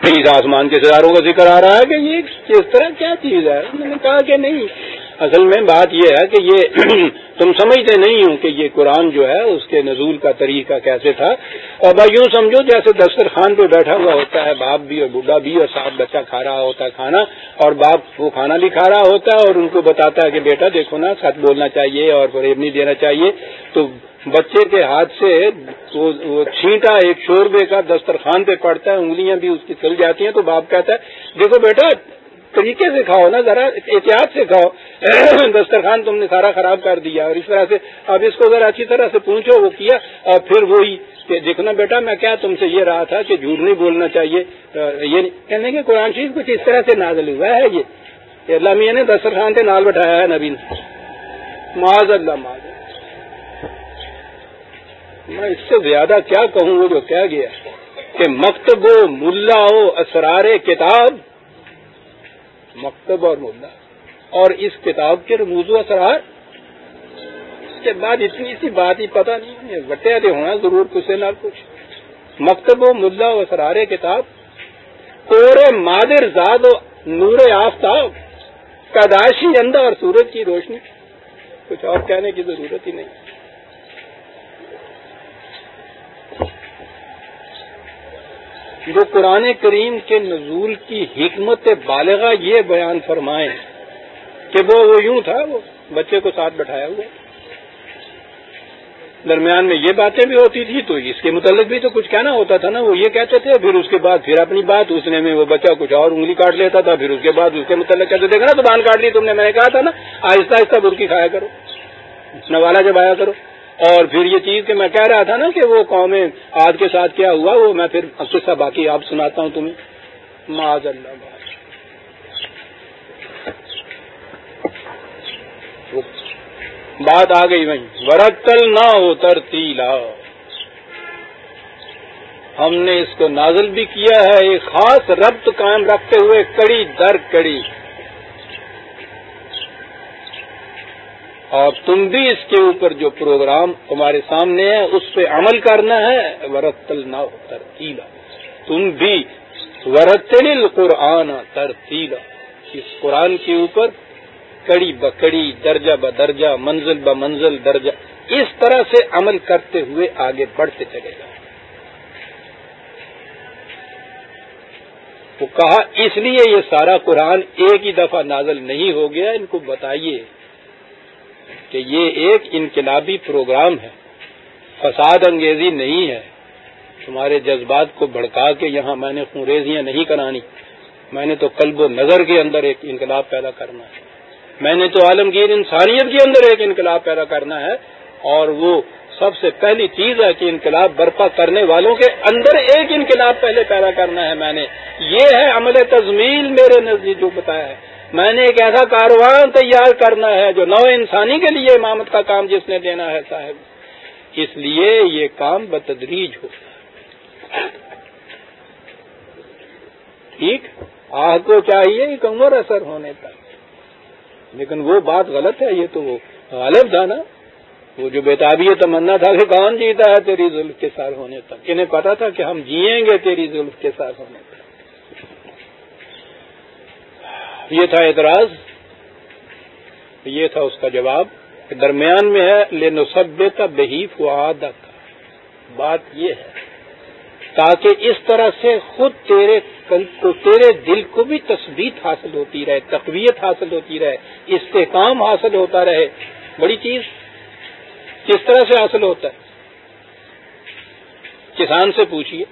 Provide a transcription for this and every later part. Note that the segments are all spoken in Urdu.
اس آسمان کے ستاروں کا ذکر آ رہا ہے کہ یہ کس طرح کیا چیز ہے؟ میں نے کہا کہ نہیں، اصل میں بات یہ ہے کہ یہ تم سمجھتے نہیں ہوں کہ یہ قرآن جو ہے، اس کے نزول کا طریقہ کیسے تھا۔ اور بھائی یوں سمجھو، جیسے دسترخوان پہ بیٹھا ہوا ہوتا ہے، باپ بھی اور بڈھا بھی اور ساتھ بچہ کھا رہا ہوتا ہے کھانا، اور باپ وہ کھانا بھی کھا رہا ہوتا ہے اور ان کو بتاتا ہے کہ بیٹا دیکھو نا، سچ بولنا چاہیے اور فریب نہیں دینا چاہیے۔ تو بچے کے ہاتھ سے وہ چھینٹا ایک شوربے کا دسترخوان پہ پڑتا ہے، انگلیاں بھی اس کی چل جاتی ہیں تو باپ کہتا ہے، دیکھو بیٹا، طریقے سے کھاؤ نا ذرا، احتیاط سے کھاؤ۔ دسترخوان تم نے سارا خراب کر دیا اور اس طرح سے اب اس کو ذرا اچھی طرح سے پوچھو وہ کیا؟ اور پھر وہی کہ دیکھنا بیٹا، میں کیا تم سے یہ رہا تھا کہ جھوٹ نہیں بولنا چاہیے۔ یہ کہنے کے قرآن شریف کچھ اس طرح سے نازل ہوا ہے یہ۔ اللہ میاں نے دسترخوان سے نال بٹھایا ہے نبی نے۔ معاذ اللہ معاذ میں اس سے زیادہ کیا کہوں وہ جو کہہ گیا کہ مکتب و ملا ہو اسرار کتاب، مکتب اور ملا، اور اس کتاب کے رموز و اسرار؟ اس کے بعد اتنی سی بات ہی پتہ نہیں بٹے دے ہونا ضرور کچھ نہ کچھ۔ مکتب و ملا و اسرار کتاب کورے مادر زاد و نور آفتاب کداشی اندر اور سورج کی روشنی۔ کچھ اور کہنے کی ضرورت ہی نہیں۔ جو قرآن کریم کے نزول کی حکمت بالغہ یہ بیان فرمائیں کہ وہ وہ یوں تھا، وہ بچے کو ساتھ بٹھایا ہوا۔ درمیان میں یہ باتیں بھی ہوتی تھی تو اس کے متعلق بھی تو کچھ کہنا ہوتا تھا نا۔ وہ یہ کہتے تھے، پھر اس کے بعد پھر اپنی بات، اس نے میں وہ بچہ کچھ اور انگلی کاٹ لیتا تھا، پھر اس کے بعد اس کے متعلق کہتے دیکھا نا زبان کاٹ لی تم نے، میں نے کہا تھا نا، آہستہ آہستہ برکی کھایا کرو۔ نوالا جب آیا کرو۔ اور پھر یہ چیز کہ میں کہہ رہا تھا نا کہ وہ قومیں آج کے ساتھ کیا ہوا، وہ میں پھر افسوسا باقی آپ سناتا ہوں تمہیں۔ معاذ اللہ۔ بات آ گئی وہیں۔ ورتل نہ ہو ترتیلا ہم نے اس کو نازل بھی کیا ہے، ایک خاص ربط قائم رکھتے ہوئے، کڑی در کڑی۔ اور تم بھی اس کے اوپر جو پروگرام تمہارے سامنے ہے، اس پہ عمل کرنا ہے۔ ورتل نہ ترتیلا تم بھی ورتل القرآن ترتیلا اس قرآن کے اوپر کڑی بکڑی، درجہ ب درجہ منزل ب منزل درجہ۔ اس طرح سے عمل کرتے ہوئے آگے بڑھتے چلے گا وہ کہا، اس لیے یہ سارا قرآن ایک ہی دفعہ نازل نہیں ہو گیا، ان کو بتائیے۔ کہ یہ ایک انقلابی پروگرام ہے۔ فساد انگیزی نہیں ہے۔ تمہارے جذبات کو بھڑکا کے یہاں میں نے خونریزیاں نہیں کرانی۔ میں نے تو قلب و نظر کے اندر ایک انقلاب پیدا کرنا ہے۔ میں نے تو عالمگیر انسانیت کے اندر ایک انقلاب پیدا کرنا ہے۔ اور وہ سب سے پہلی چیز ہے کہ انقلاب برپا کرنے والوں کے اندر ایک انقلاب پہلے پیدا کرنا ہے۔ میں نے یہ ہے عمل تزمیل میرے نزدیک جو بتایا ہے۔ میں نے ایک ایسا کاروان تیار کرنا ہے جو نو انسانی کے لیے امامت کا کام جس نے دینا ہے صاحب۔ اس لیے یہ کام بتدریج ہو۔ ٹھیک؟ آہ کو چاہیے ایک عمر اثر ہونے تک لیکن وہ بات غلط ہے، یہ تو وہ غالب تھا نا۔ وہ جو بیتابی تمنا تھا کہ کون جیتا ہے تیری ظلم کے ساتھ ہونے تک انہیں پتا تھا کہ ہم جیئیں گے تیری ظلم کے ساتھ ہونے تک یہ تھا اعتراض، یہ تھا اس کا جواب درمیان میں ہے لینو سب کا بحیف و بات یہ ہے، تاکہ اس طرح سے خود تیرے کو، تیرے دل کو بھی تصویر حاصل ہوتی رہے، تقویت حاصل ہوتی رہے، استحکام حاصل ہوتا رہے۔ بڑی چیز، کس طرح سے حاصل ہوتا ہے؟ کسان سے پوچھیے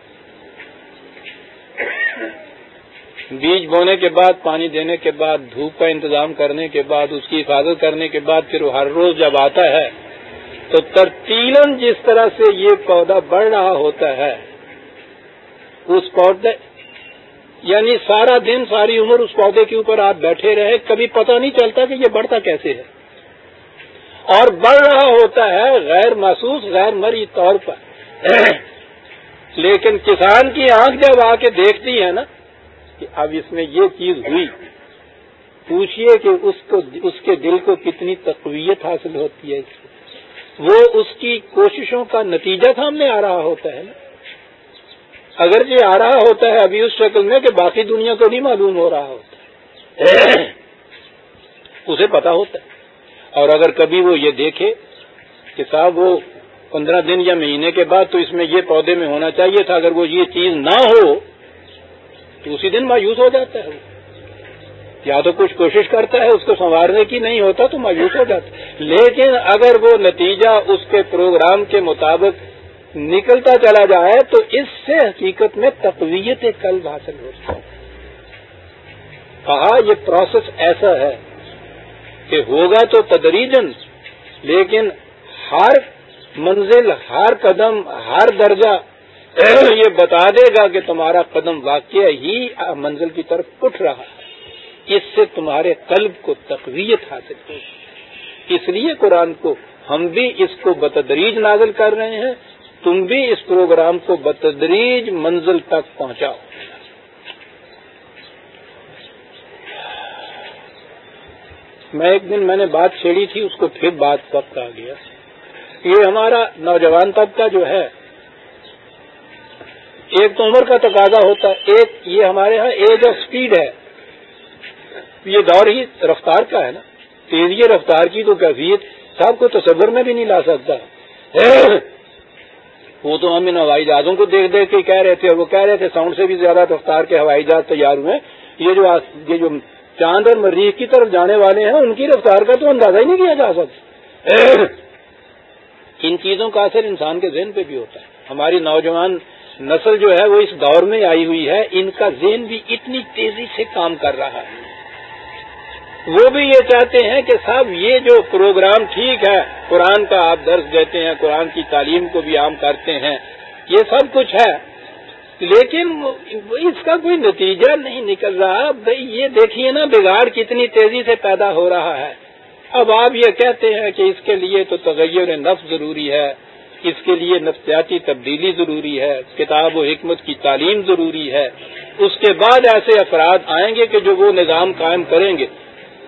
بیج بونے کے بعد، پانی دینے کے بعد، دھوپ کا انتظام کرنے کے بعد، اس کی حفاظت کرنے کے بعد، پھر وہ ہر روز جب آتا ہے، تو ترتیلن جس طرح سے یہ پودا بڑھ رہا ہوتا ہے، اس پودے یعنی سارا دن، ساری عمر اس پودے کے اوپر آپ بیٹھے رہے، کبھی پتہ نہیں چلتا کہ یہ بڑھتا کیسے ہے۔ اور بڑھ رہا ہوتا ہے غیر محسوس، غیر مری طور پر۔ لیکن کسان کی آنکھ جب آ کے دیکھتی ہے نا کہ اب اس میں یہ چیز ہوئی، پوچھئے کہ اس کو، اس کے دل کو کتنی تقویت حاصل ہوتی ہے۔ وہ اس کی کوششوں کا نتیجہ سامنے آ رہا ہوتا ہے نا۔ اگرچہ آ رہا ہوتا ہے، ابھی اس شکل میں کہ باقی دنیا کو نہیں معلوم ہو رہا ہوتا ہے۔ اسے پتا ہوتا ہے۔ اور اگر کبھی وہ یہ دیکھے کہ صاحب وہ پندرہ دن یا مہینے کے بعد تو اس میں یہ پودے میں ہونا چاہیے تھا، اگر وہ یہ چیز نہ ہو تو اسی دن مایوس ہو جاتا ہے یا تو کچھ کوشش کرتا ہے اس کو سنوارنے کی، نہیں ہوتا تو مایوس ہو جاتا ہے۔ لیکن اگر وہ نتیجہ اس کے پروگرام کے مطابق نکلتا چلا جائے، تو اس سے حقیقت میں تقویت قلب حاصل ہوتی ہے۔ کہا، یہ پروسیس ایسا ہے کہ ہوگا تو تدریجن لیکن ہر منزل، ہر قدم، ہر درجہ یہ بتا دے گا کہ تمہارا قدم واقع ہی منزل کی طرف اٹھ رہا ہے۔ اس سے تمہارے قلب کو تقویت حاصل ہوگی اس لیے قرآن کو ہم بھی اس کو بتدریج نازل کر رہے ہیں۔ تم بھی اس پروگرام کو بتدریج منزل تک پہنچاؤ۔ میں ایک دن میں نے بات چھیڑی تھی، اس کو پھر بات وقت آ گیا۔ یہ ہمارا نوجوان طبقہ جو ہے ایک تو عمر کا تقاضا ہوتا ہے، ایک یہ ہمارے ہاں ایج آف اسپیڈ ہے۔ یہ دور ہی رفتار کا ہے نا۔ تیزی رفتار کی تو کیفیت صاحب کو تصور میں بھی نہیں لا سکتا۔ وہ تو ہم ان ہوائی جہازوں کو دیکھ دیکھ کے کہہ رہے تھے اور وہ کہہ رہے تھے ساؤنڈ سے بھی زیادہ رفتار کے ہوائی جہاز تیار ہوئے یہ جو یہ جو چاند اور مریخ کی طرف جانے والے ہیں، ان کی رفتار کا تو اندازہ ہی نہیں کیا جا سکتا۔ ان چیزوں کا اثر انسان کے ذہن پہ بھی ہوتا ہے۔ ہماری نوجوان نسل جو ہے وہ اس دور میں آئی ہوئی ہے، ان کا ذہن بھی اتنی تیزی سے کام کر رہا ہے۔ وہ بھی یہ چاہتے ہیں کہ صاحب یہ جو پروگرام ٹھیک ہے، قرآن کا آپ درس دیتے ہیں، قرآن کی تعلیم کو بھی عام کرتے ہیں، یہ سب کچھ ہے۔ لیکن اس کا کوئی نتیجہ نہیں نکل رہا۔ بھائی یہ دیکھیے نا، بگاڑ کتنی تیزی سے پیدا ہو رہا ہے۔ اب آپ یہ کہتے ہیں کہ اس کے لیے تو تغیر نفس ضروری ہے۔ اس کے لیے نفسیاتی تبدیلی ضروری ہے، کتاب و حکمت کی تعلیم ضروری ہے۔ اس کے بعد ایسے افراد آئیں گے کہ جو وہ نظام قائم کریں گے۔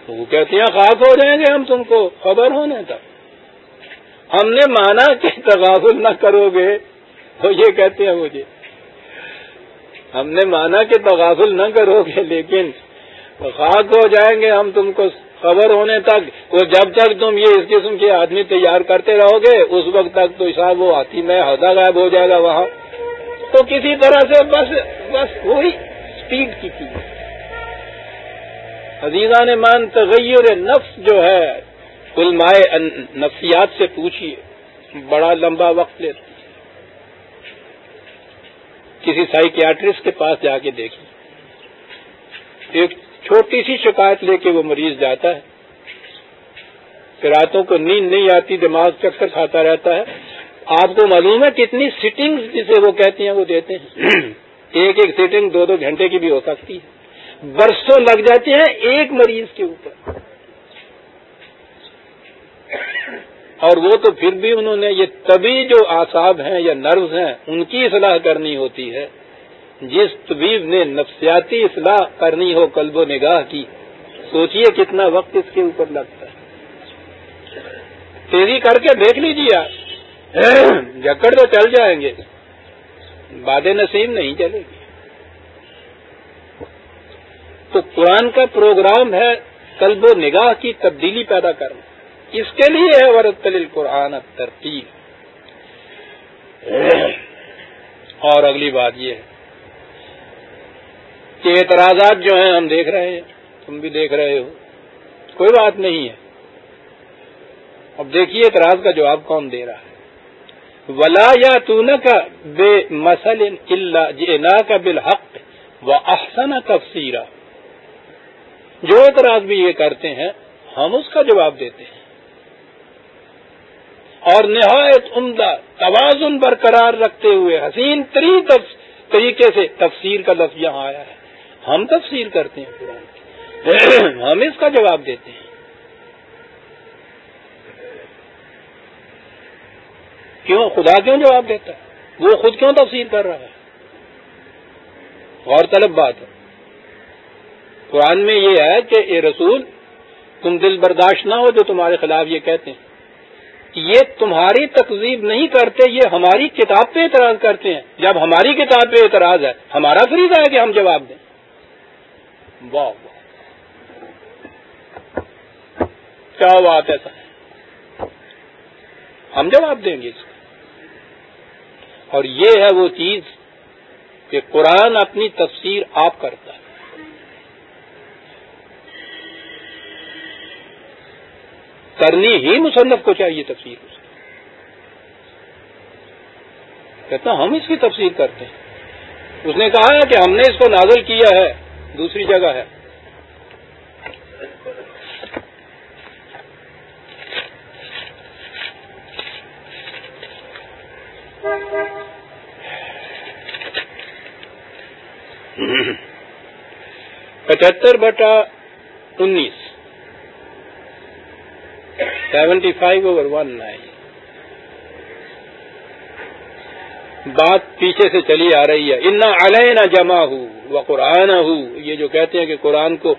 تو وہ کہتے ہیں، خاک ہو جائیں گے ہم تم کو، خبر ہونے تک۔ ہم نے مانا کہ تغافل نہ کرو گے۔ وہ یہ کہتے ہیں مجھے۔ ہم نے مانا کہ تغافل نہ کرو گے، لیکن خاک ہو جائیں گے ہم تم کو۔ خبر ہونے تک وہ جب تک تم یہ اس قسم کے آدمی تیار کرتے رہو گے، اس وقت تک تو صاحب وہ آتی میں عہدہ غائب ہو جائے گا وہاں۔ تو کسی طرح سے بس بس وہی اسپیڈ کی تھی۔ عزیزہ نے مان تغیر نفس جو ہے علمائے نفسیات سے پوچھیے۔ بڑا لمبا وقت لیتی کسی سائکیاٹرسٹ کے پاس جا کے دیکھیے۔ ایک چھوٹی سی شکایت لے کے وہ مریض جاتا ہے۔ راتوں کو نیند نہیں آتی، دماغ چکر کھاتا رہتا ہے۔ آپ کو معلوم ہے کتنی سٹنگ جسے وہ کہتے ہیں، وہ دیتے ہیں۔ ایک ایک سٹنگ دو دو گھنٹے کی بھی ہو سکتی ہے۔ برسوں لگ جاتے ہیں ایک مریض کے اوپر۔ اور وہ تو پھر بھی انہوں نے یہ تبھی جو آساب ہیں یا نروز ہیں، ان کی اصلاح کرنی ہوتی ہے۔ جس طبیب نے نفسیاتی اصلاح کرنی ہو قلب و نگاہ کی، سوچئے کتنا وقت اس کے اوپر لگتا ہے۔ تیزی کر کے دیکھ لیجیے آپ۔ جکڑ تو چل جائیں گے۔ باد نصیب نہیں چلے گی۔ تو قرآن کا پروگرام ہے قلب و نگاہ کی تبدیلی پیدا کرنا۔ اس کے لیے ہے ورت قرآن ترتیب اور اگلی بات یہ ہے۔ کہ اعتراضات جو ہیں ہم دیکھ رہے ہیں، تم بھی دیکھ رہے ہو۔ کوئی بات نہیں ہے۔ اب دیکھیے اعتراض کا جواب کون دے رہا ہے۔ ولا یا تون کا بے مسل کا بالحق و احسن تفسیرہ جو اعتراض بھی یہ کرتے ہیں، ہم اس کا جواب دیتے ہیں۔ اور نہایت عمدہ توازن برقرار رکھتے ہوئے حسین ترین طریقے سے تفسیر کا لفظ یہاں آیا ہے۔ ہم تفسیر کرتے ہیں قرآن ہم اس کا جواب دیتے ہیں۔ کیوں؟ خدا کیوں جواب دیتا ہے؟ وہ خود کیوں تفسیر کر رہا ہے؟ غور طلب بات ہے۔ قرآن میں یہ ہے کہ اے رسول، تم دل برداشت نہ ہو جو تمہارے خلاف یہ کہتے ہیں۔ یہ تمہاری تقزیب نہیں کرتے، یہ ہماری کتاب پہ اعتراض کرتے ہیں۔ جب ہماری کتاب پہ اعتراض ہے، ہمارا فریضہ ہے کہ ہم جواب دیں۔ واہ واہ. کیا بات ہے سر؟ ہم جواب دیں گے اس کو۔ اور یہ ہے وہ چیز کہ قرآن اپنی تفسیر آپ کرتا ہے۔ کرنی ہی مصنف کو چاہیے تفسیر اس کہتا ہم اس کی تفسیر کرتے ہیں۔ اس نے کہا ہے کہ ہم نے اس کو نازل کیا ہے۔ دوسری جگہ ہے۔ پچہتر بٹا انیس۔ Seventy five over one nine. بات پیچھے سے چلی آ رہی ہے۔ انا علیہ جمع ہو وہ قرآن ہو یہ جو کہتے ہیں کہ قرآن کو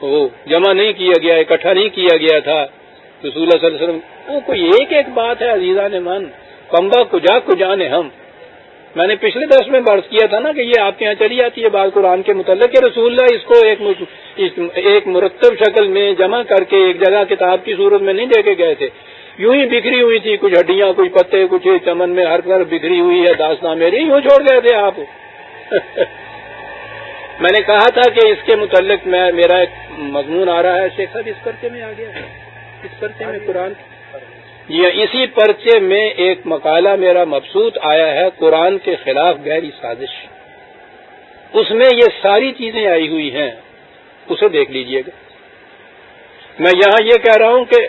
وہ جمع نہیں کیا گیا، اکٹھا نہیں کیا گیا تھا، رسول اللہ صلی اللہ علیہ وسلم، وہ کوئی ایک ایک بات ہے عزیزہ نے من۔ کمبا کجا کجانے ہم۔ میں نے پچھلے درس میں برس کیا تھا نا کہ یہ آپ کے یہاں چلی آتی ہے بات قرآن کے متعلق کہ رسول اللہ اس کو ایک ایک مرتب شکل میں جمع کر کے ایک جگہ کتاب کی صورت میں نہیں دے کے گئے تھے۔ یوں ہی بکھری ہوئی تھی کچھ ہڈیاں کچھ پتے کچھ چمن میں ہر طرف بکھری ہوئی ہے داستان میری یوں چھوڑ گئے تھے آپ۔ میں نے کہا تھا کہ اس کے متعلق میں میرا ایک مضمون آ رہا ہے شیخ صاحب اس پرچے میں آ گیا اس پرچے میں قرآن۔ جی ہاں، اسی پرچے میں ایک مقالہ میرا مبسوط آیا ہے قرآن کے خلاف گہری سازش۔ اس میں یہ ساری چیزیں آئی ہوئی ہیں۔ اسے دیکھ لیجیے گا۔ میں یہاں یہ کہہ رہا ہوں کہ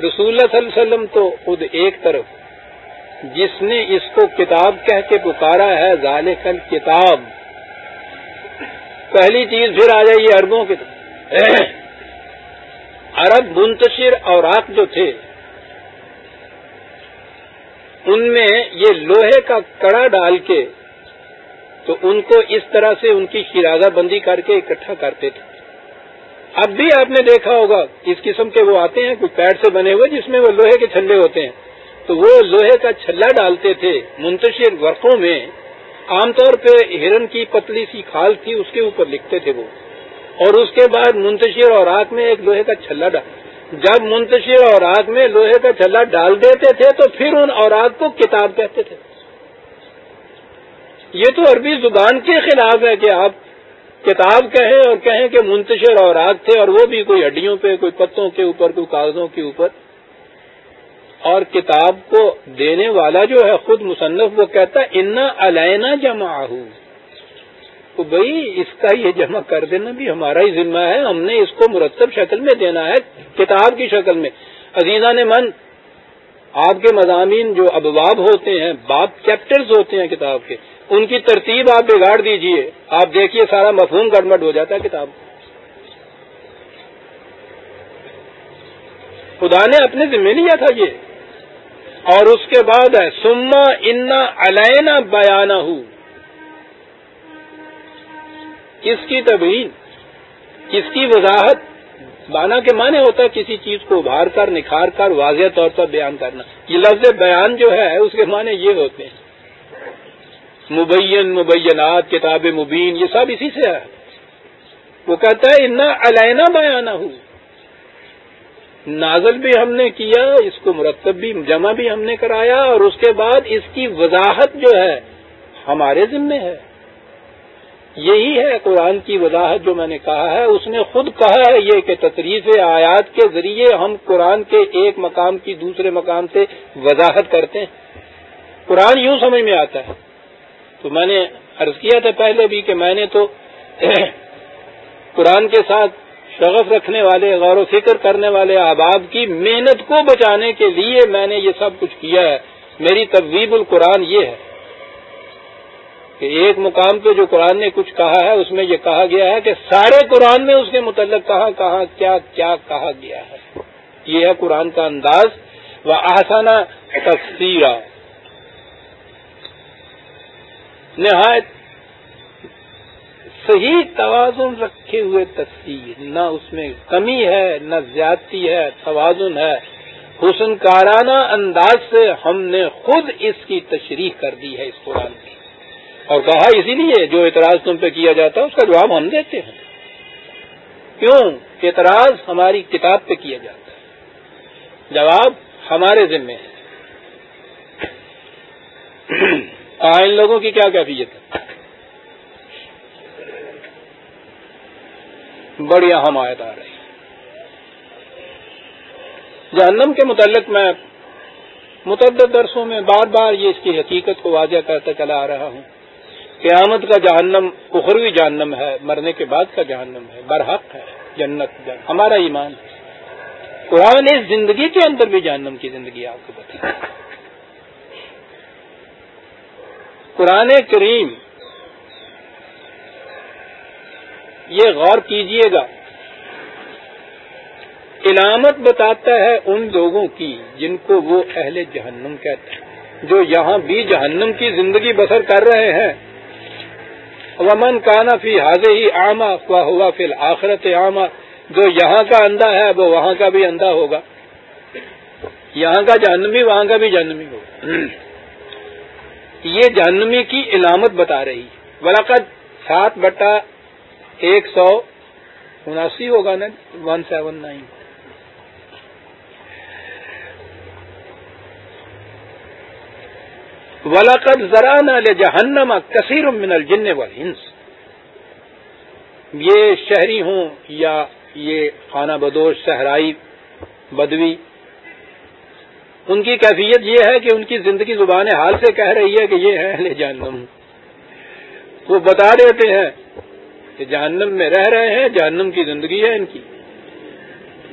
رسول اللہ صلی اللہ علیہ وسلم تو خود ایک طرف، جس نے اس کو کتاب کہہ کے پکارا ہے، ذالک کتاب پہلی چیز پھر آ جائیے اربوں کی عرب منتشر اوراق جو تھے، ان میں یہ لوہے کا کڑا ڈال کے تو ان کو اس طرح سے ان کی شرازہ بندی کر کے اکٹھا کرتے تھے۔ اب بھی آپ نے دیکھا ہوگا، اس قسم کے وہ آتے ہیں کچھ پیڈ سے بنے ہوئے جس میں وہ لوہے کے چھلے ہوتے ہیں۔ تو وہ لوہے کا چھلا ڈالتے تھے منتشر ورقوں میں۔ عام طور پہ ہرن کی پتلی سی کھال تھی، اس کے اوپر لکھتے تھے وہ۔ اور اس کے بعد منتشر اور آگ میں ایک لوہے کا چھلا ڈال۔ جب منتشر اوراق میں لوہے کا چھلا ڈال دیتے تھے، تو پھر ان اوراق کو کتاب کہتے تھے۔ یہ تو عربی زبان کے خلاف ہے کہ آپ کتاب کہیں اور کہیں کہ منتشر اوراق تھے اور وہ بھی کوئی ہڈیوں پہ، کوئی پتوں کے اوپر، کوئی کاغذوں کے اوپر۔ اور کتاب کو دینے والا جو ہے خود مصنف، وہ کہتا ہے، انا علینا جمع تو بھائی، اس کا یہ جمع کر دینا بھی ہمارا ہی ذمہ ہے۔ ہم نے اس کو مرتب شکل میں دینا ہے، کتاب کی شکل میں۔ عزیزہ نے من، آپ کے مضامین جو ابواب ہوتے ہیں، باب چیپٹرز ہوتے ہیں کتاب کے ان کی ترتیب آپ بگاڑ دیجیے۔ آپ دیکھیے سارا مفہوم گڑمٹ ہو جاتا ہے کتاب۔ خدا نے اپنے ذمہ لیا تھا یہ۔ اور اس کے بعد ہے، سما انا علینا بیانہ ہوں اس کی تبین اس کی وضاحت؟ بانا کے معنی ہوتا ہے کسی چیز کو ابھار کر، نکھار کر، واضح طور پر بیان کرنا۔ یہ لفظ بیان جو ہے، اس کے معنی یہ ہوتے ہیں۔ مبین مبینات، کتاب مبین، یہ سب اسی سے ہے۔ وہ کہتا ہے اتنا علائنا بیانہ ہوں نازل بھی ہم نے کیا، اس کو مرتب بھی، جمع بھی ہم نے کرایا، اور اس کے بعد اس کی وضاحت جو ہے، ہمارے ذمے ہے۔ یہی ہے قرآن کی وضاحت جو میں نے کہا ہے۔ اس نے خود کہا ہے یہ کہ تصریف آیات کے ذریعے ہم قرآن کے ایک مقام کی دوسرے مقام سے وضاحت کرتے ہیں۔ قرآن یوں سمجھ میں آتا ہے۔ تو میں نے عرض کیا تھا پہلے بھی کہ میں نے تو قرآن کے ساتھ شغف رکھنے والے، غور و فکر کرنے والے احباب کی محنت کو بچانے کے لیے میں نے یہ سب کچھ کیا ہے۔ میری تقویب القرآن یہ ہے کہ ایک مقام پہ جو قرآن نے کچھ کہا ہے، اس میں یہ کہا گیا ہے کہ سارے قرآن میں اس کے متعلق کہاں کہاں کیا کیا کہا گیا ہے۔ یہ ہے قرآن کا انداز۔ و آسانہ تفصیل نہایت صحیح توازن رکھے ہوئے تصویر، نہ اس میں کمی ہے، نہ زیادتی ہے، توازن ہے۔ حسن کارانہ انداز سے ہم نے خود اس کی تشریح کر دی ہے اس قرآن کی۔ اور کہا اسی لیے جو اعتراض تم پہ کیا جاتا ہے، اس کا جواب ہم دیتے ہیں۔ کیوں؟ اعتراض ہماری کتاب پہ کیا جاتا ہے۔ جواب ہمارے ذمے ہے۔ ان لوگوں کی کیا کیفیت ہے؟ بڑی اہم آیت آ رہی جہنم کے متعلق میں متعدد درسوں میں بار بار یہ اس کی حقیقت کو واضح کرتا چلا آ رہا ہوں۔ قیامت کا جہنم اخروی جہنم ہے، مرنے کے بعد کا جہنم ہے، برحق ہے، جنت جن ہمارا ایمان ہے۔ قرآن اس زندگی کے اندر بھی جہنم کی زندگی آپ کو بتا قرآن کریم، یہ غور کیجیے گا، علامت بتاتا ہے ان لوگوں کی جن کو وہ اہل جہنم کہتے ہیں، جو یہاں بھی جہنم کی زندگی بسر کر رہے ہیں۔ ومن کانا فی حاضر ہی آما خواہ ہوا فی الآخرت آما۔ جو یہاں کا اندھا ہے، وہ وہاں کا بھی اندھا ہوگا۔ یہاں کا جہنمی، وہاں کا بھی جہنمی ہوگا۔ یہ جہنمی کی علامت بتا رہی ہے۔ ولاقت سات بٹا ایک سو اناسی ہوگا نا جی؟ One seven nine. ولاقت ذرا نہ جہنم کثیر من الجن والانس یہ شہری ہوں یا یہ خانہ بدوش، صحرائی بدوی ان کی کیفیت یہ ہے کہ ان کی زندگی زبان حال سے کہہ رہی ہے کہ یہ ہے اہل جہنم۔ وہ بتا دیتے ہیں کہ جہنم میں رہ رہے ہیں، جہنم کی زندگی ہے ان کی۔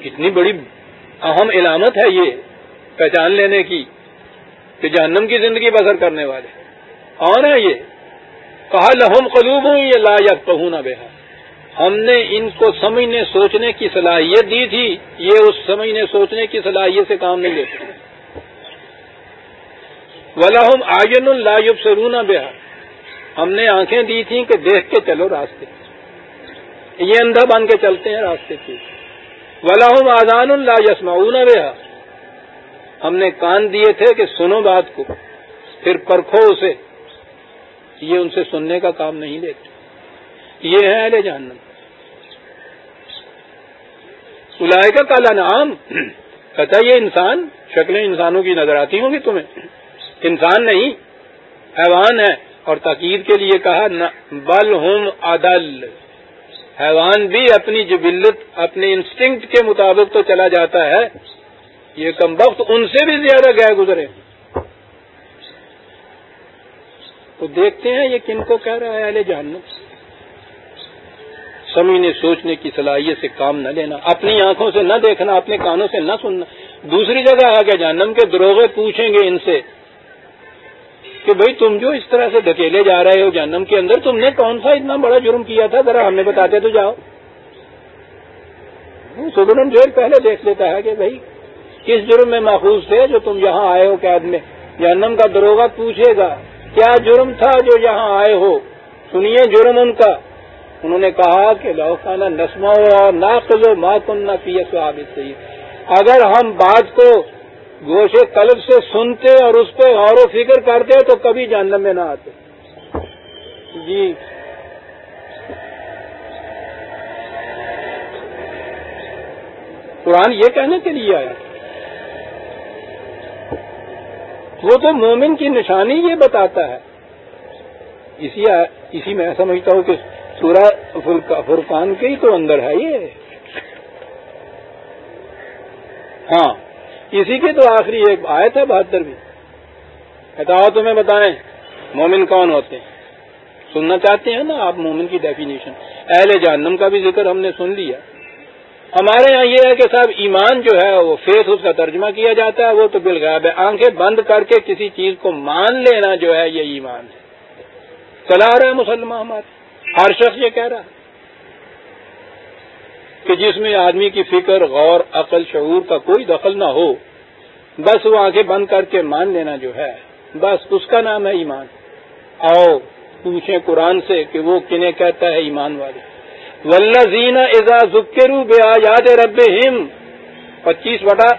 کتنی بڑی اہم علامت ہے یہ پہچان لینے کی کہ جہنم کی زندگی بسر کرنے والے کون ہے یہ۔ کہا لہم قلوب ہوں یہ لا یا پہنا ہم نے ان کو سمجھنے سوچنے کی صلاحیت دی تھی، یہ اس سمجھنے سوچنے کی صلاحیت سے کام نہیں لیتے۔ ولاحم آئین اللہ سے رونا ہم نے آنکھیں دی تھیں کہ دیکھ کے چلو راستے یہ اندھا بن کے چلتے ہیں راستے کی ولاحم آزان اللہ یسمعون بے ہم نے کان دیے تھے کہ سنو بات کو۔ پھر پرکھو اسے۔ یہ ان سے سننے کا کام نہیں لیتے یہ ہے اہل جہنم۔ سلائے کا کالا نام کہتا یہ انسان، شکلیں انسانوں کی نظر آتی ہوں گی تمہیں۔ انسان نہیں، حیوان ہے۔ اور تاکید کے لیے کہا بل ہم عدل۔ حیوان بھی اپنی جبلت، اپنے انسٹنکٹ کے مطابق تو چلا جاتا ہے۔ یہ کم وقت ان سے بھی زیادہ گئے گزرے۔ تو دیکھتے ہیں یہ کن کو کہہ رہا ہے اہل جہنم۔ سمجھنے، سوچنے کی صلاحیت سے کام نہ لینا، اپنی آنکھوں سے نہ دیکھنا، اپنے کانوں سے نہ سننا۔ دوسری جگہ آ کے جہنم کے دروغے پوچھیں گے ان سے۔ کہ بھئی تم جو اس طرح سے دھکیلے جا رہے ہو جہنم کے اندر، تم نے کون سا اتنا بڑا جرم کیا تھا؟ ذرا ہمیں بتاتے تو جاؤ۔ سبرن جیل پہلے دیکھ لیتا ہے کہ بھائی کس جرم میں محفوظ تھے جو تم یہاں آئے ہو قید میں۔ جہنم کا دروگا پوچھے گا، کیا جرم تھا جو یہاں آئے ہو؟ سنیے جرم ان کا۔ انہوں نے کہا کہ لوکانہ نسما اور نہ کلو ماں کن نہ پی اگر ہم بات کو گوشے قلب سے سنتے اور اس پہ غور و فکر کرتے تو کبھی جہنم میں نہ آتے۔ جی۔ قرآن یہ کہنے کے لیے آیا۔ وہ تو مومن کی نشانی یہ بتاتا ہے۔ اسی اسی میں سمجھتا ہوں کہ سورہ فرقان کے ہی تو اندر ہے یہ۔ ہاں۔ اسی کے تو آخری ایک آیت ہے بہتر بھی بتاؤ تمہیں بتائیں، مومن کون ہوتے ہیں؟ سننا چاہتے ہیں نا آپ مومن کی ڈیفینیشن اہل جہنم کا بھی ذکر ہم نے سن لیا۔ ہمارے یہاں یہ ہے کہ صاحب ایمان جو ہے وہ فیس اس کا ترجمہ کیا جاتا ہے، وہ تو بالغیب ہے۔ آنکھیں بند کر کے کسی چیز کو مان لینا جو ہے یہ ایمان ہے۔ چلا رہا ہے مسلمان ہمارے۔ ہر شخص یہ کہہ رہا ہے۔ کہ جس میں آدمی کی فکر، غور، عقل، شعور کا کوئی دخل نہ ہو، بس وہ آنکھیں بند کر کے مان لینا جو ہے، بس اس کا نام ہے ایمان۔ آؤ، پوچھیں قرآن سے کہ وہ کنہیں کہتا ہے ایمان والے۔ ولہ زین ذکرو بے آیات رب ہم پچیس بٹا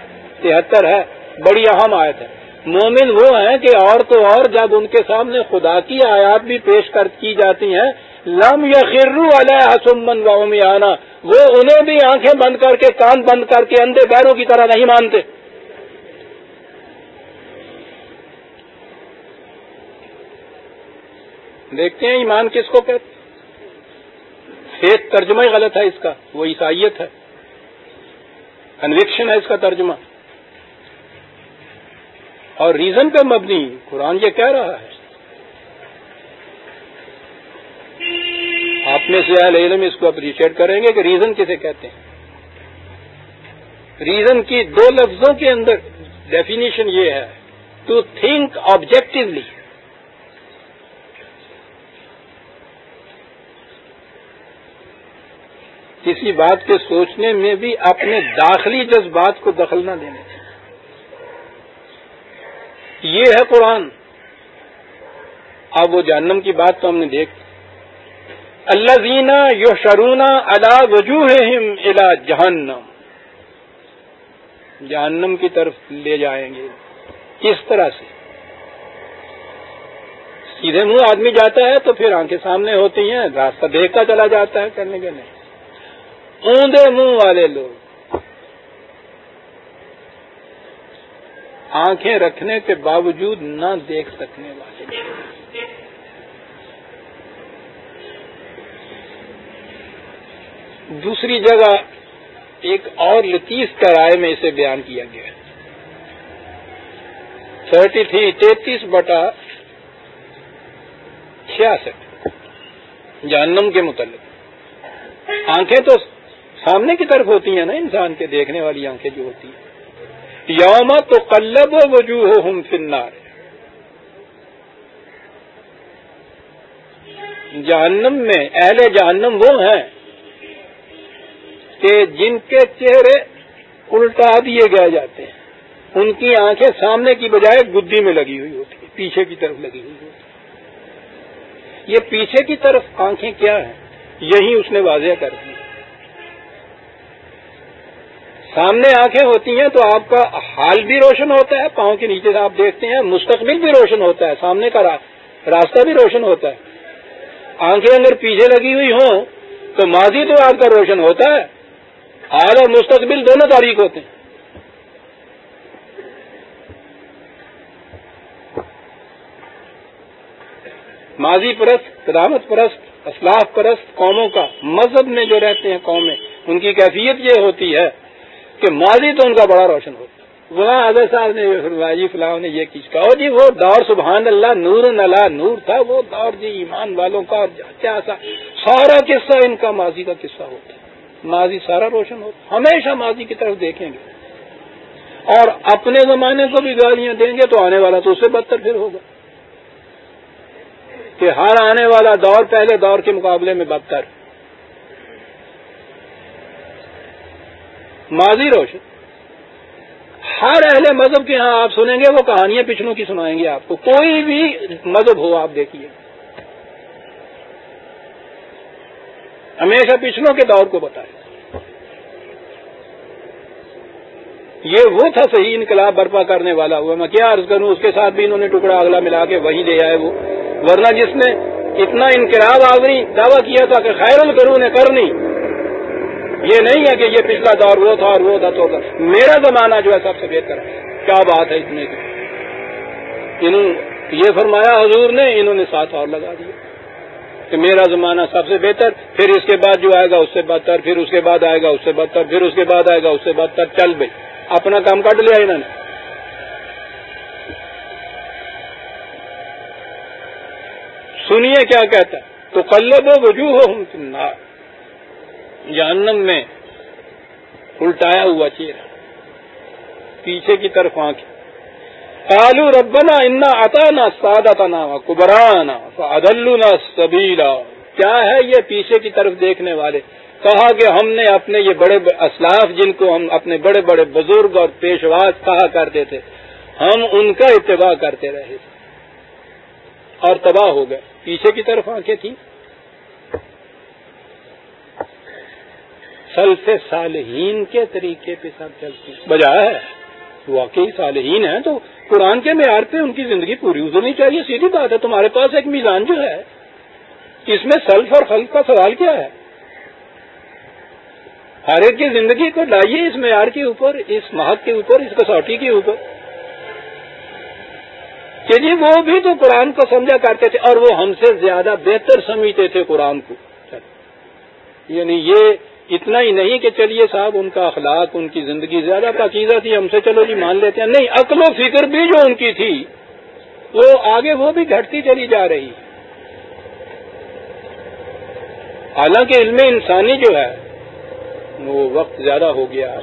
تہتر ہے، بڑی اہم آیت ہے۔ مومن وہ ہیں کہ اور تو اور جب ان کے سامنے خدا کی آیات بھی پیش کر کی جاتی ہیں، لم یا خرو علیہ حسمن آنا وہ انہیں بھی آنکھیں بند کر کے کان بند کر کے اندھے بیروں کی طرح نہیں مانتے۔ دیکھتے ہیں ایمان کس کو کہتے فیت ترجمہ ہی غلط ہے اس کا، وہ عیسائیت ہے۔ کنوکشن ہے اس کا ترجمہ۔ اور ریزن پہ مبنی، قرآن یہ کہہ رہا ہے۔ آپ میں سے اہل علم اس کو اپریشیٹ کریں گے کہ ریزن کسے کہتے ہیں؟ ریزن کی دو لفظوں کے اندر ڈیفینیشن یہ ہے ٹو تھنک آبجیکٹولی کسی بات کے سوچنے میں بھی اپنے داخلی جذبات کو دخل نہ دینے یہ ہے قرآن۔ اب وہ جہنم کی بات تو ہم نے دیکھ اللہ زینا یو شرونا الا وجوہ الا جہنم۔ جہنم کی طرف لے جائیں گے۔ کس طرح سے؟ سیدھے منہ آدمی جاتا ہے تو پھر آنکھیں سامنے ہوتی ہیں، راستہ دیکھتا چلا جاتا ہے کرنے کے نہیں اونڈے منہ والے لوگ۔ آنکھیں رکھنے کے باوجود نہ دیکھ سکنے والے۔ دوسری جگہ ایک اور لطیف کرائے میں اسے بیان کیا گیا تھرٹی تھری، تینتیس بٹا چھیاسٹھ، جہنم کے متعلق۔ آنکھیں تو سامنے کی طرف ہوتی ہیں نا انسان کے، دیکھنے والی آنکھیں جو ہوتی ہیں۔ یوم تو قلب و وجوہ ہم فنار جہنم میں، اہل جہنم وہ ہیں کہ جن کے چہرے الٹا دیے گئے جاتے ہیں، ان کی آنکھیں سامنے کی بجائے گدی میں لگی ہوئی ہوتی ہے پیچھے کی طرف لگی ہوئی ہوتی یہ پیچھے کی طرف آنکھیں کیا ہیں؟ یہی اس نے واضح کر دی۔ سامنے آنکھیں ہوتی ہیں تو آپ کا حال بھی روشن ہوتا ہے، پاؤں کے نیچے سے آپ دیکھتے ہیں، مستقبل بھی روشن ہوتا ہے، سامنے کا راستہ بھی روشن ہوتا ہے۔ آنکھیں اگر پیچھے لگی ہوئی ہوں تو ماضی تو آپ کا روشن ہوتا ہے۔ حال اور مستقبل دونوں تاریخ ہوتے ہیں۔ ماضی پرست، قدامت پرست اسلاف پرست قوموں کا مذہب میں جو رہتے ہیں قومیں، ان کی کیفیت یہ ہوتی ہے کہ ماضی تو ان کا بڑا روشن ہوتا وہاں اظہر صاحب نے جی فلاح نے یہ کچھ کہا جی وہ دور، سبحان اللہ، نور نلا نور تھا، وہ دور جی ایمان والوں کا اور کیا سا سارا قصہ ان کا ماضی کا قصہ ہوتا ہے۔ ماضی سارا روشن ہوتا ہمیشہ ماضی کی طرف دیکھیں گے اور اپنے زمانے کو بھی گالیاں دیں گے تو آنے والا تو اس سے بدتر پھر ہوگا کہ ہر آنے والا دور پہلے دور کے مقابلے میں بدتر ماضی روشن ہر اہل مذہب کے ہاں آپ سنیں گے وہ کہانیاں پچھلوں کی سنائیں گے آپ کو کوئی بھی مذہب ہو آپ دیکھیے ہمیشہ پچھلوں کے دور کو بتائے۔ یہ وہ تھا صحیح انقلاب برپا کرنے والا ہوا۔ میں کیا عرض کروں، اس کے ساتھ بھی انہوں نے ٹکڑا اگلا ملا کے وہی دے آئے وہ۔ ورنہ جس نے اتنا انقلاب آوری دعویٰ کیا تھا کہ خیر القرو نے کرنی۔ یہ نہیں ہے کہ یہ پچھلا دور وہ تھا اور وہ تھا تو میرا زمانہ جو ہے سب سے بہتر ہے۔ کیا بات ہے اتنے کی یہ فرمایا، حضور نے، انہوں نے ساتھ اور لگا دیا۔ کہ میرا زمانہ سب سے بہتر، پھر اس کے بعد جو آئے گا اس سے بدتر، پھر اس کے بعد آئے گا اس سے بدتر، پھر اس کے بعد آئے گا اس سے بدتر، چل بھائی اپنا کام کٹ لیا انہوں نے۔ سنیے کیا کہتا ہے؟ تو کلب و وجوہ ہوں جہنم میں الٹایا ہوا چہرہ۔ پیچھے کی طرف آنکھ کالو ربنا انا اتا نا سادہ تنا کبرانا عدلنا سبیلا کیا ہے یہ پیچھے کی طرف دیکھنے والے؟ کہا کہ ہم نے اپنے یہ بڑے اسلاف جن کو ہم اپنے بڑے بڑے بزرگ اور پیشواز کہا کرتے تھے، ہم ان کا اتباع کرتے رہے۔ اور تباہ ہو گئے۔ پیچھے کی طرف آنکھیں تھیں۔ سلف صالحین کے طریقے پہ سب چلتی۔ بجا ہے، واقعی صالحین ہیں تو قرآن کے معیار پہ ان کی زندگی پوری گزرنی چاہیے، سیدھی بات ہے، تمہارے پاس ایک میزان جو ہے، اس میں سلف اور خلف کا سوال کیا ہے؟ ہر ایک کی زندگی کو لائیے اس معیار کے اوپر، اس محق کے اوپر، اس کسوٹی کے اوپر۔ کہ جی وہ بھی تو قرآن کو سمجھا کرتے تھے اور وہ ہم سے زیادہ بہتر سمجھتے تھے قرآن کو۔ یعنی یہ اتنا ہی نہیں کہ چلیے صاحب، ان کا اخلاق، ان کی زندگی زیادہ پاکیزہ تھی، ہم سے چلو جی مان لیتے ہیں۔ نہیں، عقل و فکر بھی جو ان کی تھی، وہ آگے وہ بھی گھٹتی چلی جا رہی۔ حالانکہ علم انسانی جو ہے، وہ وقت زیادہ ہو گیا۔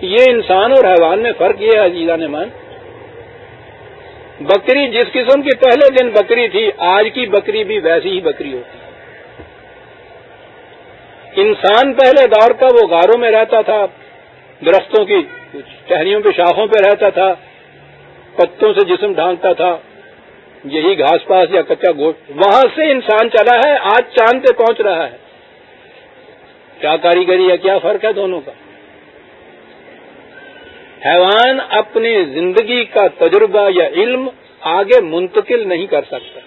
یہ انسان اور حیوان میں فرق یہ ہے عزیزہ نے مان بکری جس قسم کی پہلے دن بکری تھی، آج کی بکری بھی ویسی ہی بکری ہوتی۔ انسان پہلے دور کا، وہ غاروں میں رہتا تھا، درختوں کی ٹہنیوں پہ شاخوں پہ رہتا تھا، پتوں سے جسم ڈھانکتا تھا، یہی گھاس پاس یا کچا گوشت، وہاں سے انسان چلا ہے، آج چاند پہ پہنچ رہا ہے۔ کیا کاریگری ہے، کیا فرق ہے دونوں کا؟ حیوان اپنی زندگی کا تجربہ یا علم آگے منتقل نہیں کر سکتا۔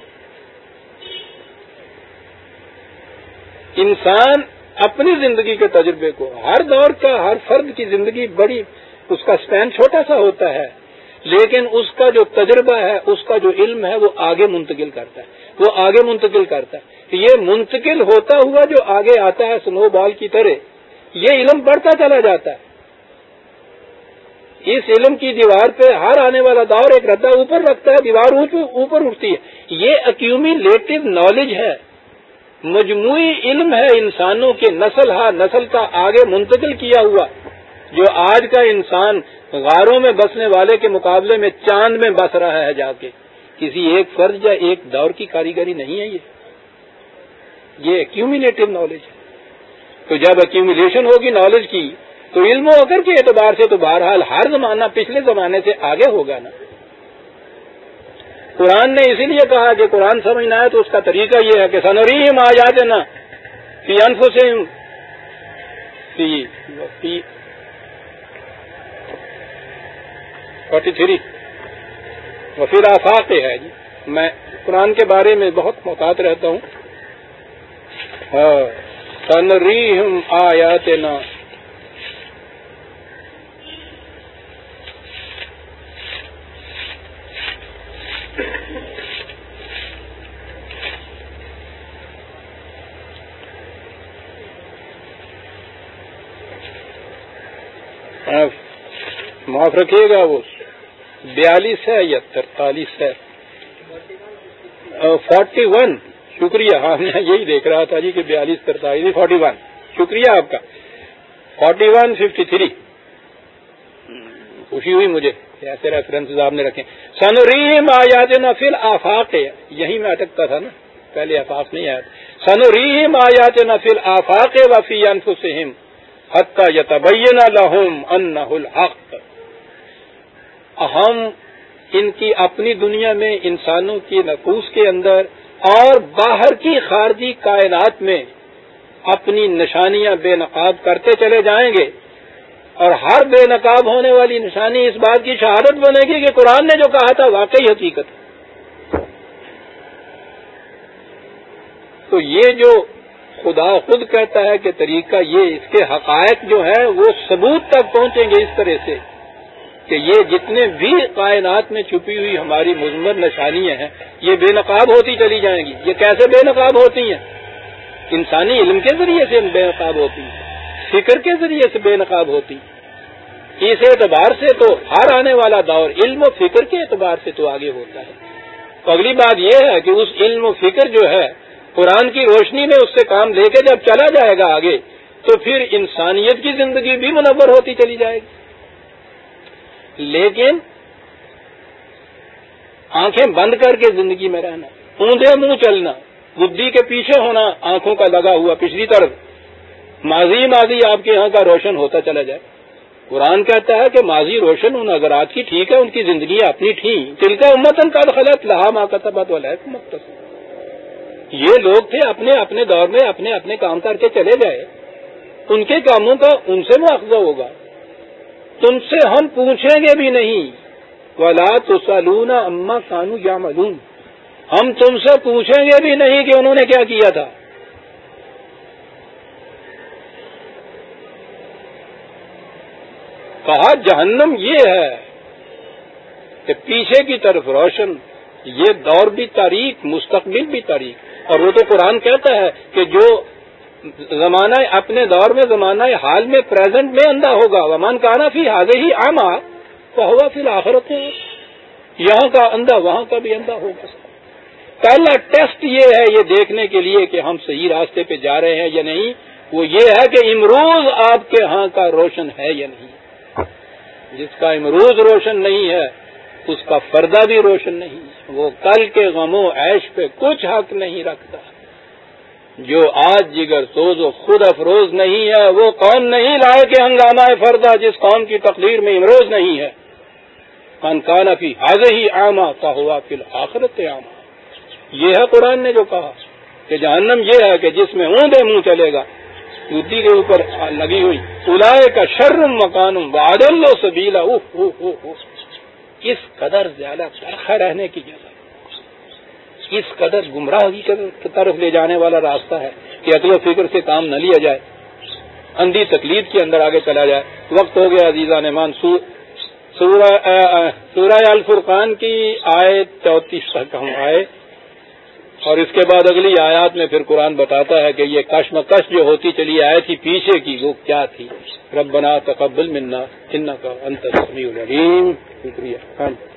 انسان اپنی زندگی کے تجربے کو، ہر دور کا، ہر فرد کی زندگی بڑی، اس کا اسپین چھوٹا سا ہوتا ہے، لیکن اس کا جو تجربہ ہے، اس کا جو علم ہے، وہ آگے منتقل کرتا ہے، وہ آگے منتقل کرتا ہے۔ یہ منتقل ہوتا ہوا جو آگے آتا ہے سنو بال کی طرح، یہ علم بڑھتا چلا جاتا ہے۔ اس علم کی دیوار پہ ہر آنے والا دور ایک ردا اوپر رکھتا ہے، دیوار اوپر اٹھتی ہے۔ یہ اکیومیلیٹو نالج ہے۔ مجموعی علم ہے انسانوں کے نسل ہا نسل کا آگے منتقل کیا ہوا، جو آج کا انسان غاروں میں بسنے والے کے مقابلے میں چاند میں بس رہا ہے جا کے۔ کسی ایک فرض یا ایک دور کی کاریگری نہیں ہے یہ۔ یہ ایکوملیٹو نالج ہے۔ تو جب ایکوملیشن ہوگی نالج کی، تو علم و اگر کے اعتبار سے تو بہرحال ہر زمانہ پچھلے زمانے سے آگے ہوگا نا۔ قرآن نے اسی لیے کہا کہ قرآن سمجھنا ہے تو اس کا طریقہ یہ ہے کہ سنوری ہم آ جاتے نا فی انفسم فی فورٹی تھری وفیر آفاق ہے جی۔ میں قرآن کے بارے میں بہت محتاط رہتا ہوں۔ ہاں، سنری معاف رکھیے گا وہ بیالیس ہے یا ترتالیس ہے؟ فورٹی ون، شکریہ۔ ہاں میں یہی دیکھ رہا تھا جی کہ بیالیس، ترتالیس فورٹی ون۔ شکریہ آپ کا۔ Forty one, fifty three. خوشی ہوئی مجھے۔ ایسے ریفرنس آپ نے رکھے۔ سنوریم آیات نا فل آفاق یہی میں اٹکتا تھا نا۔ پہلے آفاق نہیں آیا۔ سنوریم آیات نا فل آفاق وفی انفسہم۔ حتی یتبین لہم انہ الحق. ہم ان کی اپنی دنیا میں انسانوں کی نقوص کے اندر اور باہر کی خارجی کائنات میں اپنی نشانیاں بے نقاب کرتے چلے جائیں گے اور ہر بے نقاب ہونے والی نشانی اس بات کی شہادت بنے گی کہ قرآن نے جو کہا تھا واقعی حقیقت تو یہ جو خدا خود کہتا ہے کہ طریقہ یہ اس کے حقائق جو ہے وہ ثبوت تک پہنچیں گے اس طرح سے کہ یہ جتنے بھی کائنات میں چھپی ہوئی ہماری مزمر نشانیاں ہیں، یہ بے نقاب ہوتی چلی جائیں گی۔ یہ کیسے بے نقاب ہوتی ہیں؟ انسانی علم کے ذریعے سے بے نقاب ہوتی ہیں، فکر کے ذریعے سے بے نقاب ہوتی اس اعتبار سے تو ہر آنے والا دور علم و فکر کے اعتبار سے تو آگے ہوتا ہے۔ اگلی بات یہ ہے کہ اس علم و فکر جو ہے قرآن کی روشنی میں اس سے کام لے کے جب چلا جائے گا آگے، تو پھر انسانیت کی زندگی بھی منور ہوتی چلی جائے گی۔ لیکن آنکھیں بند کر کے زندگی میں رہنا اونھے منہ چلنا بدھی کے پیچھے ہونا، آنکھوں کا لگا ہوا پچھلی طرف، ماضی ماضی آپ کے یہاں کا روشن ہوتا چلا جائے۔ قرآن کہتا ہے کہ ماضی روشن ان اگر آج کی ٹھیک ہے، ان کی زندگی اپنی ٹھیک۔ دل کا امتن کا خلط لہا ماں کا تباد والا یہ لوگ تھے اپنے اپنے دور میں اپنے اپنے کام کر کے چلے جائے۔ ان کے کاموں کا ان سے مواخذہ ہوگا۔ تم سے ہم پوچھیں گے بھی نہیں۔ ولا تو سلونا اما کانو یا ملوم ہم تم سے پوچھیں گے بھی نہیں کہ انہوں نے کیا کیا تھا۔ کہا، جہنم یہ ہے کہ پیچھے کی طرف روشن، یہ دور بھی تاریخ، مستقبل بھی تاریخ۔ اور وہ تو قرآن کہتا ہے کہ جو زمانہ اپنے دور میں، زمانہ حال میں پریزنٹ میں اندھا ہوگا۔ ومان کانا فی حاضر ہی آما تو ہوا فی الآخرت یہاں کا اندھا، وہاں کا بھی اندھا ہوگا۔ پہلا ٹیسٹ یہ ہے یہ دیکھنے کے لیے کہ ہم صحیح راستے پہ جا رہے ہیں یا نہیں۔ وہ یہ ہے کہ امروز آپ کے ہاں کا روشن ہے یا نہیں۔ جس کا امروز روشن نہیں ہے اس کا پردہ بھی روشن نہیں وہ کل کے غم و عیش پہ کچھ حق نہیں رکھتا۔ جو آج جگر سوز و خود افروز نہیں ہے، وہ قوم نہیں لائے کہ ہنگامہ فردہ جس قوم کی تقدیر میں امروز نہیں ہے۔ کان فی حاضر ہی آما کا ہوا فی الآخرت آما یہ ہے قرآن نے جو کہا کہ جہنم یہ ہے کہ جس میں اونڈے منہ چلے گا۔ یوتی کے اوپر لگی ہوئی الائے کا شرم مکانم بادل و سبیلا کس قدر زیادہ چرخا رہنے کی جگہ کس قدر گمراہی کی طرف لے جانے والا راستہ ہے کہ عقل و فکر سے کام نہ لیا جائے، اندھی تکلیف کے اندر آگے چلا جائے۔ وقت ہو گیا عزیزہ نعمان سورہ الفرقان کی آئے چوتیس تک ہم آئے۔ اور اس کے بعد اگلی آیات میں پھر قرآن بتاتا ہے کہ یہ کشمکش جو ہوتی چلی آئی تھی پیچھے کی، وہ کیا تھی؟ ربنا تقبل منا ان کا انتظمی شکریہ۔ ہاں جی۔